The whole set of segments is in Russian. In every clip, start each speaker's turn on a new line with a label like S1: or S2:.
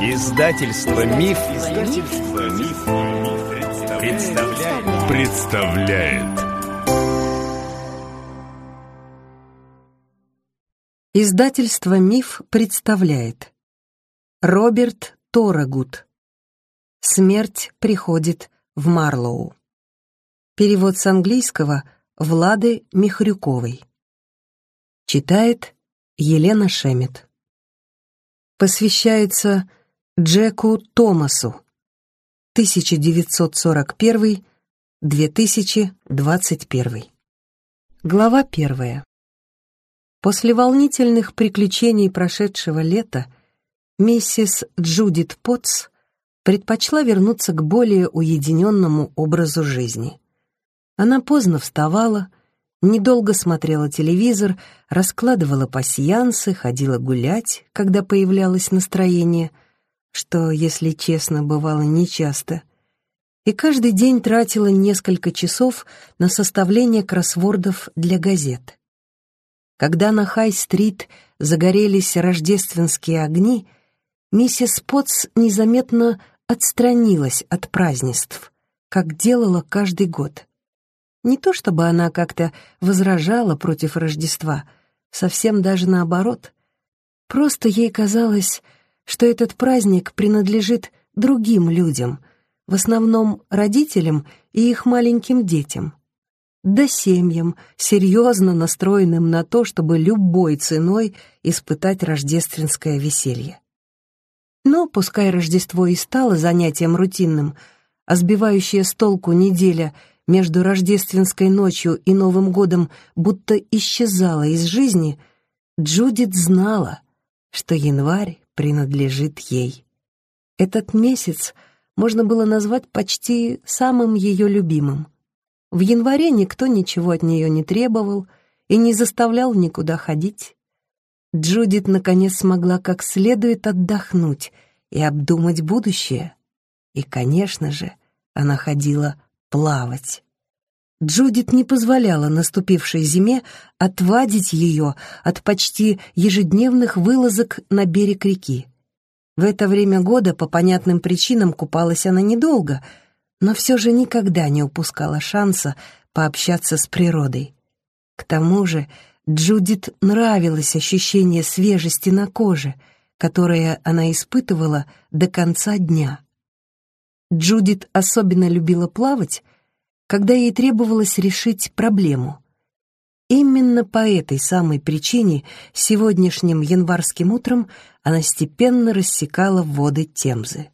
S1: Издательство Миф, Издательство Миф, представляет. представляет.
S2: Издательство Миф представляет. Роберт Торагут. Смерть приходит в Марлоу. Перевод с английского Влады Михрюковой. Читает Елена Шемет. Посвящается Джеку Томасу. 1941-2021. Глава первая. После волнительных приключений прошедшего лета миссис Джудит Потс предпочла вернуться к более уединенному образу жизни. Она поздно вставала, недолго смотрела телевизор, раскладывала пасьянсы, ходила гулять, когда появлялось настроение — что, если честно, бывало нечасто, и каждый день тратила несколько часов на составление кроссвордов для газет. Когда на Хай-стрит загорелись рождественские огни, миссис Потс незаметно отстранилась от празднеств, как делала каждый год. Не то чтобы она как-то возражала против Рождества, совсем даже наоборот. Просто ей казалось, что этот праздник принадлежит другим людям, в основном родителям и их маленьким детям, да семьям, серьезно настроенным на то, чтобы любой ценой испытать рождественское веселье. Но, пускай Рождество и стало занятием рутинным, а сбивающая с толку неделя между рождественской ночью и Новым годом будто исчезала из жизни, Джудит знала, что январь принадлежит ей. Этот месяц можно было назвать почти самым ее любимым. В январе никто ничего от нее не требовал и не заставлял никуда ходить. Джудит наконец смогла как следует отдохнуть и обдумать будущее. И, конечно же, она ходила плавать. Джудит не позволяла наступившей зиме отвадить ее от почти ежедневных вылазок на берег реки. В это время года по понятным причинам купалась она недолго, но все же никогда не упускала шанса пообщаться с природой. К тому же Джудит нравилось ощущение свежести на коже, которое она испытывала до конца дня. Джудит особенно любила плавать — когда ей требовалось решить проблему. Именно по этой самой причине сегодняшним январским утром она степенно рассекала воды Темзы.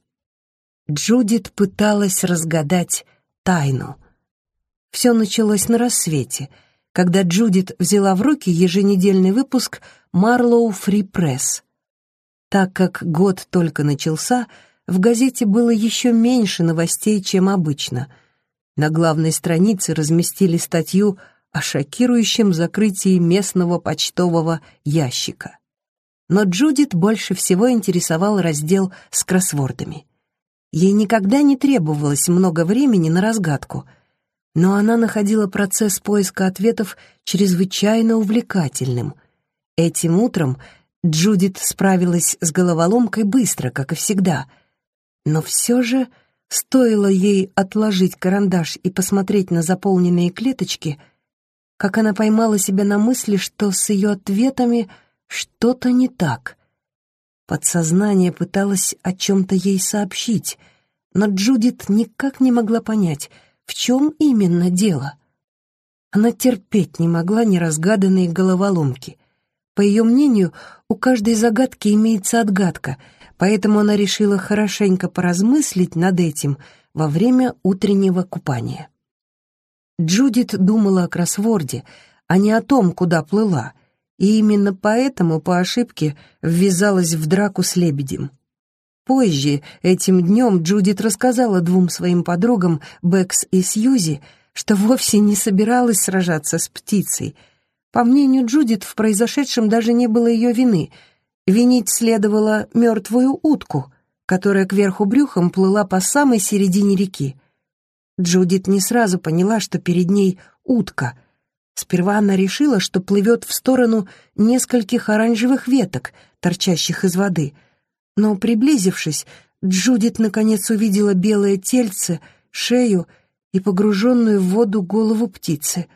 S2: Джудит пыталась разгадать тайну. Все началось на рассвете, когда Джудит взяла в руки еженедельный выпуск «Марлоу Фри Пресс». Так как год только начался, в газете было еще меньше новостей, чем обычно — на главной странице разместили статью о шокирующем закрытии местного почтового ящика. Но Джудит больше всего интересовал раздел с кроссвордами. Ей никогда не требовалось много времени на разгадку, но она находила процесс поиска ответов чрезвычайно увлекательным. Этим утром Джудит справилась с головоломкой быстро, как и всегда, но все же Стоило ей отложить карандаш и посмотреть на заполненные клеточки, как она поймала себя на мысли, что с ее ответами что-то не так. Подсознание пыталось о чем-то ей сообщить, но Джудит никак не могла понять, в чем именно дело. Она терпеть не могла неразгаданные головоломки. По ее мнению, у каждой загадки имеется отгадка — поэтому она решила хорошенько поразмыслить над этим во время утреннего купания. Джудит думала о кроссворде, а не о том, куда плыла, и именно поэтому по ошибке ввязалась в драку с лебедем. Позже, этим днем, Джудит рассказала двум своим подругам, Бэкс и Сьюзи, что вовсе не собиралась сражаться с птицей. По мнению Джудит, в произошедшем даже не было ее вины — Винить следовало мертвую утку, которая кверху брюхом плыла по самой середине реки. Джудит не сразу поняла, что перед ней утка. Сперва она решила, что плывет в сторону нескольких оранжевых веток, торчащих из воды, Но, приблизившись, Джудит наконец увидела белое тельце, шею и погруженную в воду голову птицы,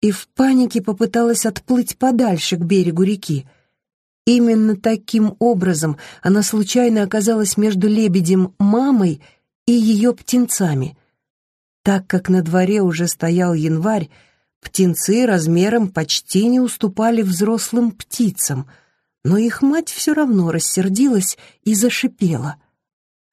S2: и в панике попыталась отплыть подальше к берегу реки. Именно таким образом она случайно оказалась между лебедем мамой и ее птенцами. Так как на дворе уже стоял январь, птенцы размером почти не уступали взрослым птицам, но их мать все равно рассердилась и зашипела —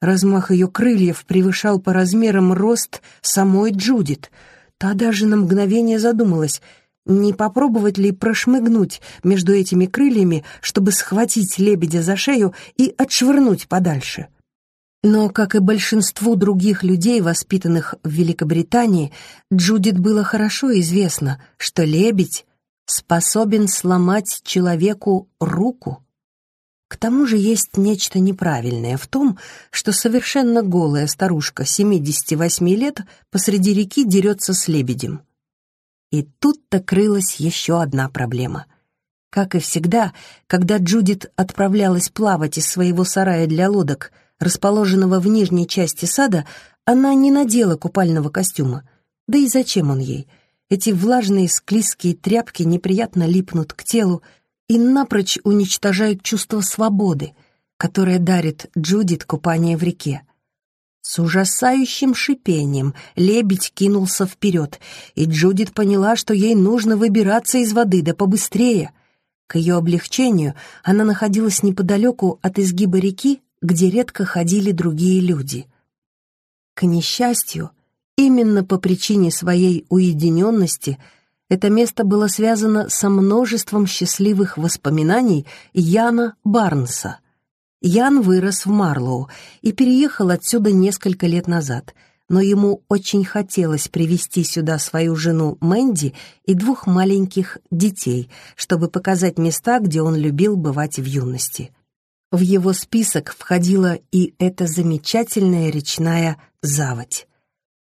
S2: Размах ее крыльев превышал по размерам рост самой Джудит. Та даже на мгновение задумалась, не попробовать ли прошмыгнуть между этими крыльями, чтобы схватить лебедя за шею и отшвырнуть подальше. Но, как и большинству других людей, воспитанных в Великобритании, Джудит было хорошо известно, что лебедь способен сломать человеку руку. К тому же есть нечто неправильное в том, что совершенно голая старушка 78 лет посреди реки дерется с лебедем. И тут-то крылась еще одна проблема. Как и всегда, когда Джудит отправлялась плавать из своего сарая для лодок, расположенного в нижней части сада, она не надела купального костюма. Да и зачем он ей? Эти влажные склизкие тряпки неприятно липнут к телу, и напрочь уничтожают чувство свободы, которое дарит Джудит купание в реке. С ужасающим шипением лебедь кинулся вперед, и Джудит поняла, что ей нужно выбираться из воды, да побыстрее. К ее облегчению она находилась неподалеку от изгиба реки, где редко ходили другие люди. К несчастью, именно по причине своей уединенности — это место было связано со множеством счастливых воспоминаний Яна Барнса. Ян вырос в Марлоу и переехал отсюда несколько лет назад, но ему очень хотелось привести сюда свою жену Мэнди и двух маленьких детей, чтобы показать места, где он любил бывать в юности. В его список входила и эта замечательная речная заводь.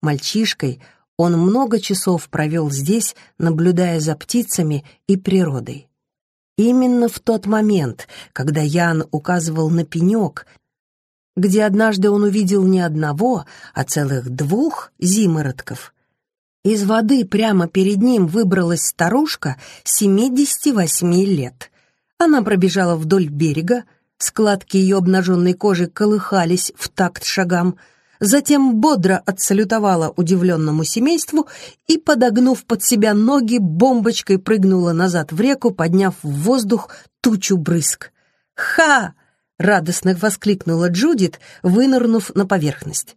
S2: Мальчишкой — он много часов провел здесь, наблюдая за птицами и природой. Именно в тот момент, когда Ян указывал на пенек, где однажды он увидел не одного, а целых двух зимородков, из воды прямо перед ним выбралась старушка 78 лет. Она пробежала вдоль берега, складки ее обнаженной кожи колыхались в такт шагам — затем бодро отсалютовала удивленному семейству и, подогнув под себя ноги, бомбочкой прыгнула назад в реку, подняв в воздух тучу брызг. «Ха!» — радостно воскликнула Джудит, вынырнув на поверхность.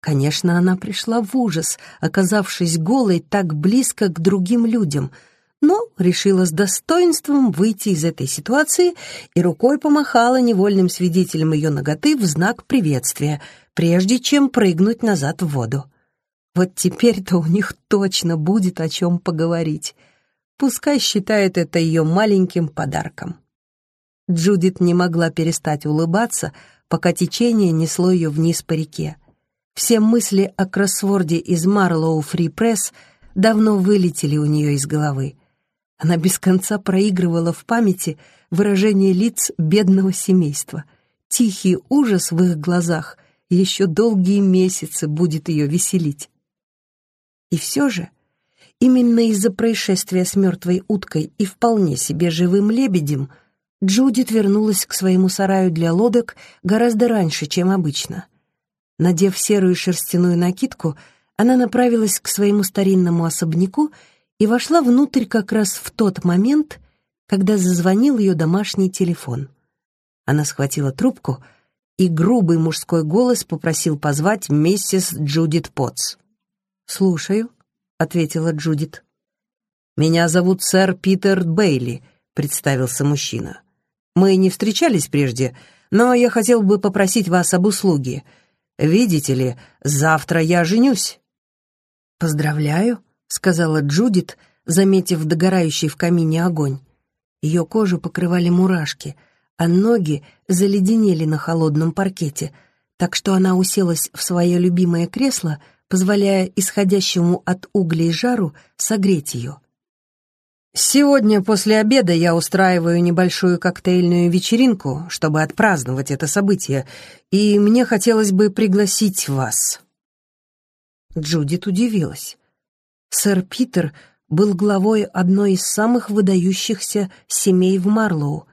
S2: Конечно, она пришла в ужас, оказавшись голой так близко к другим людям — но решила с достоинством выйти из этой ситуации и рукой помахала невольным свидетелем ее ноготы в знак приветствия, прежде чем прыгнуть назад в воду. Вот теперь-то у них точно будет о чем поговорить. Пускай считает это ее маленьким подарком. Джудит не могла перестать улыбаться, пока течение несло ее вниз по реке. Все мысли о кроссворде из Марлоу Фри Пресс давно вылетели у нее из головы. Она без конца проигрывала в памяти выражение лиц бедного семейства. Тихий ужас в их глазах еще долгие месяцы будет ее веселить. И все же, именно из-за происшествия с мертвой уткой и вполне себе живым лебедем, Джудит вернулась к своему сараю для лодок гораздо раньше, чем обычно. Надев серую шерстяную накидку, она направилась к своему старинному особняку и вошла внутрь как раз в тот момент, когда зазвонил ее домашний телефон. Она схватила трубку — и грубый мужской голос попросил позвать миссис Джудит Потс. «Слушаю», — ответила Джудит. «Меня зовут сэр Питер Бейли», — представился мужчина. «Мы не встречались прежде, но я хотел бы попросить вас об услуге. Видите ли, завтра я женюсь». «Поздравляю», — сказала Джудит, заметив догорающий в камине огонь. Ее кожу покрывали мурашки — а ноги заледенели на холодном паркете, так что она уселась в свое любимое кресло, позволяя исходящему от углей жару согреть ее. Сегодня после обеда я устраиваю небольшую коктейльную вечеринку, чтобы отпраздновать это событие, и мне хотелось бы пригласить вас». Джудит удивилась. Сэр Питер был главой одной из самых выдающихся семей в Марлоу.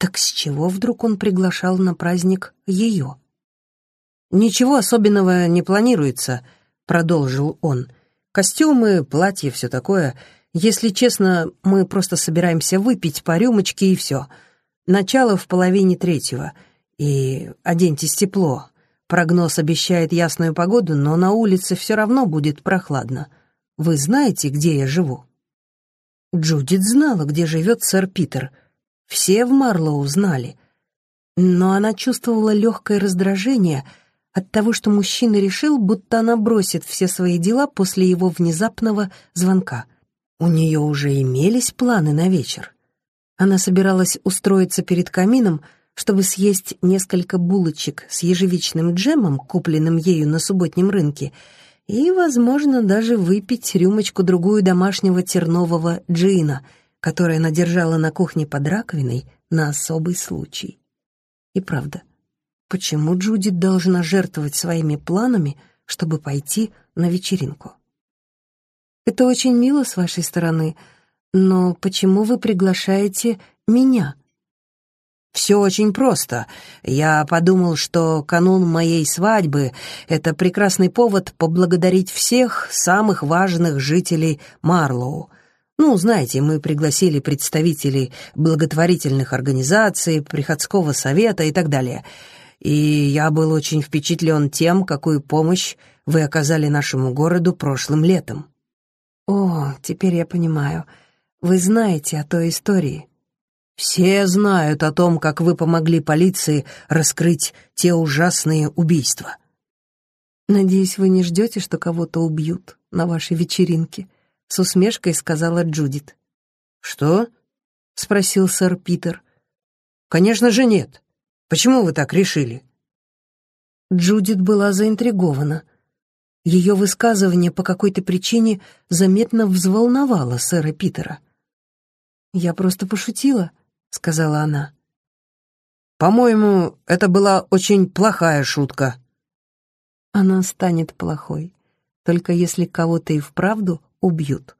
S2: Так с чего вдруг он приглашал на праздник ее? «Ничего особенного не планируется», — продолжил он. «Костюмы, платья, все такое — если честно, мы просто собираемся выпить по рюмочке и все. Начало в половине третьего. И оденьтесь тепло. Прогноз обещает ясную погоду, но на улице все равно будет прохладно. Вы знаете, где я живу?» Джудит знала, где живет сэр Питер. Все в Марлоу знали. Но она чувствовала легкое раздражение от того, что мужчина решил, будто она бросит все свои дела после его внезапного звонка. У нее уже имелись планы на вечер. Она собиралась устроиться перед камином, чтобы съесть несколько булочек с ежевичным джемом, купленным ею на субботнем рынке, и, возможно, даже выпить рюмочку-другую домашнего тернового джина, которую она держала на кухне под раковиной на особый случай. И правда, почему Джудит должна жертвовать своими планами, чтобы пойти на вечеринку? Это очень мило с вашей стороны, но почему вы приглашаете меня?» «Все очень просто. Я подумал, что канун моей свадьбы — это прекрасный повод поблагодарить всех самых важных жителей Марлоу. Ну, знаете, мы пригласили представителей благотворительных организаций, приходского совета и так далее. И я был очень впечатлен тем, какую помощь вы оказали нашему городу прошлым летом. «О, теперь я понимаю. Вы знаете о той истории». «Все знают о том, как вы помогли полиции раскрыть те ужасные убийства». «Надеюсь, вы не ждете, что кого-то убьют на вашей вечеринке», — с усмешкой сказала Джудит. «Что?» — спросил сэр Питер. «Конечно же нет. Почему вы так решили?» Джудит была заинтригована. Ее высказывание по какой-то причине заметно взволновало сэра Питера. «Я просто пошутила», — сказала она. «По-моему, это была очень плохая шутка». Она станет плохой, только если кого-то и вправду убьют.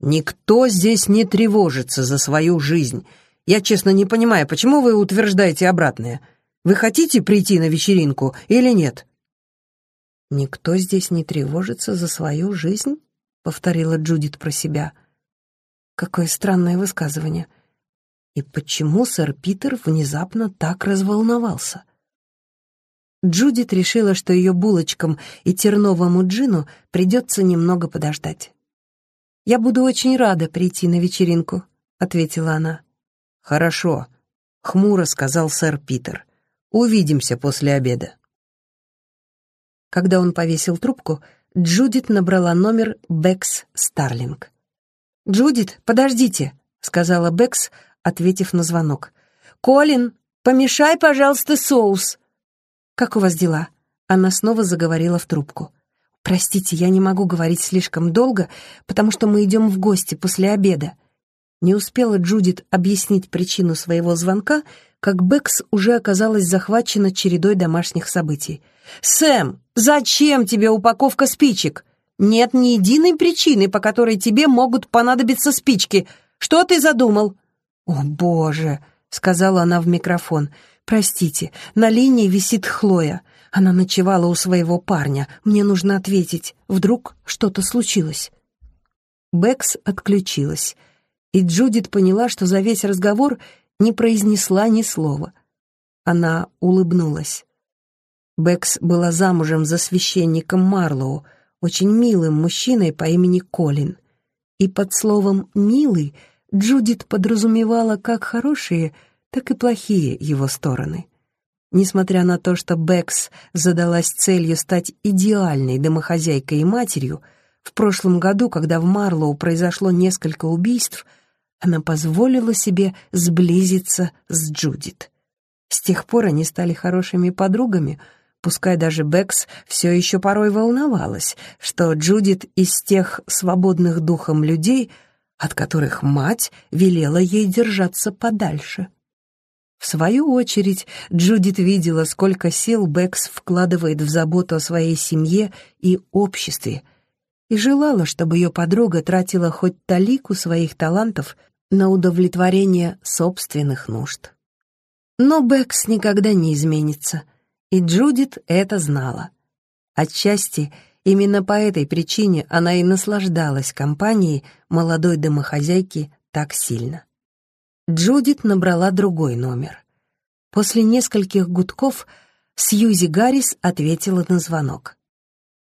S2: «Никто здесь не тревожится за свою жизнь. Я, честно, не понимаю, почему вы утверждаете обратное. Вы хотите прийти на вечеринку или нет?» «Никто здесь не тревожится за свою жизнь?» — повторила Джудит про себя. Какое странное высказывание. И почему сэр Питер внезапно так разволновался? Джудит решила, что ее булочкам и терновому джину придется немного подождать. «Я буду очень рада прийти на вечеринку», — ответила она. «Хорошо», — хмуро сказал сэр Питер. «Увидимся после обеда». Когда он повесил трубку, Джудит набрала номер Бэкс Старлинг. «Джудит, подождите», — сказала Бэкс, ответив на звонок. «Колин, помешай, пожалуйста, соус». «Как у вас дела?» Она снова заговорила в трубку. «Простите, я не могу говорить слишком долго, потому что мы идем в гости после обеда». Не успела Джудит объяснить причину своего звонка, как Бэкс уже оказалась захвачена чередой домашних событий. «Сэм, зачем тебе упаковка спичек? Нет ни единой причины, по которой тебе могут понадобиться спички. Что ты задумал?» «О, боже!» — сказала она в микрофон. «Простите, на линии висит Хлоя. Она ночевала у своего парня. Мне нужно ответить. Вдруг что-то случилось?» Бэкс отключилась, и Джудит поняла, что за весь разговор не произнесла ни слова. Она улыбнулась. Бэкс была замужем за священником Марлоу, очень милым мужчиной по имени Колин. И под словом «милый» Джудит подразумевала как хорошие, так и плохие его стороны. Несмотря на то, что Бэкс задалась целью стать идеальной домохозяйкой и матерью, в прошлом году, когда в Марлоу произошло несколько убийств — она позволила себе сблизиться с Джудит. С тех пор они стали хорошими подругами, пускай даже Бэкс все еще порой волновалась, что Джудит из тех свободных духом людей, от которых мать велела ей держаться подальше. В свою очередь, Джудит видела, сколько сил Бэкс вкладывает в заботу о своей семье и обществе, и желала, чтобы ее подруга тратила хоть талику своих талантов на удовлетворение собственных нужд. Но Бэкс никогда не изменится, и Джудит это знала. Отчасти именно по этой причине она и наслаждалась компанией молодой домохозяйки так сильно. Джудит набрала другой номер. После нескольких гудков Сьюзи Гаррис ответила на звонок.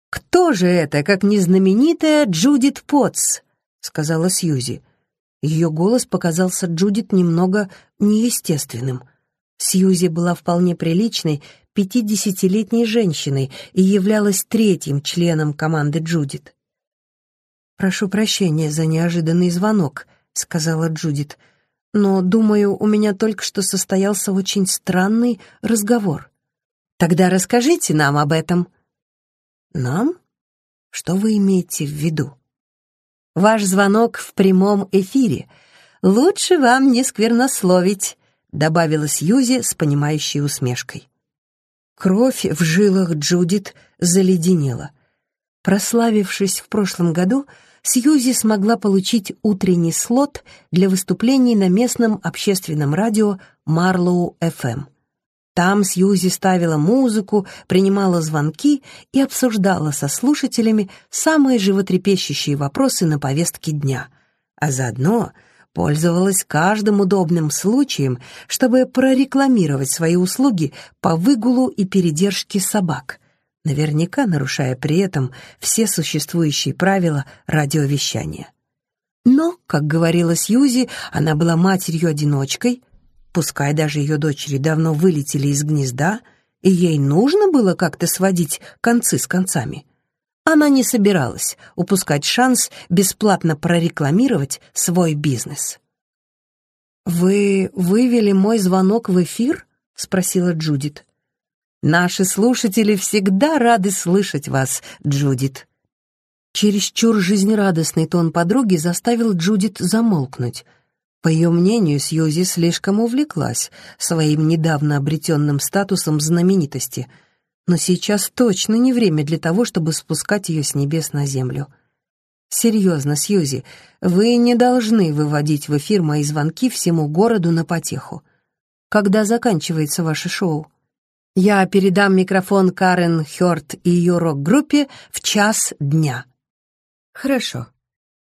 S2: «Кто же это, как незнаменитая Джудит Потс?» — сказала Сьюзи. Ее голос показался Джудит немного неестественным. Сьюзи была вполне приличной, пятидесятилетней женщиной и являлась третьим членом команды Джудит. «Прошу прощения за неожиданный звонок», — сказала Джудит но, думаю, у меня только что состоялся очень странный разговор. Тогда расскажите нам об этом». «Нам? Что вы имеете в виду?» «Ваш звонок в прямом эфире. Лучше вам не сквернословить», — добавила Сьюзи с понимающей усмешкой. Кровь в жилах Джудит заледенела. Прославившись в прошлом году, Сьюзи смогла получить утренний слот для выступлений на местном общественном радио Марлоу-ФМ. Там Сьюзи ставила музыку, принимала звонки и обсуждала со слушателями самые животрепещущие вопросы на повестке дня, а заодно пользовалась каждым удобным случаем, чтобы прорекламировать свои услуги по выгулу и передержке собак наверняка нарушая при этом все существующие правила радиовещания. Но, как говорила Сьюзи, она была матерью-одиночкой, пускай даже ее дочери давно вылетели из гнезда, и ей нужно было как-то сводить концы с концами. Она не собиралась упускать шанс бесплатно прорекламировать свой бизнес. «Вы вывели мой звонок в эфир?» — спросила Джудит. Наши слушатели всегда рады слышать вас, Джудит». Чересчур жизнерадостный тон подруги заставил Джудит замолкнуть. По ее мнению, Сьюзи слишком увлеклась своим недавно обретенным статусом знаменитости, но сейчас точно не время для того, чтобы спускать ее с небес на землю. «Серьезно, Сьюзи, вы не должны выводить в эфир мои звонки всему городу на потеху. Когда заканчивается ваше шоу?» Я передам микрофон Карен Хёрт и ее рок-группе в час дня. Хорошо.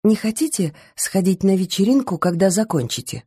S2: Не хотите сходить на вечеринку, когда закончите?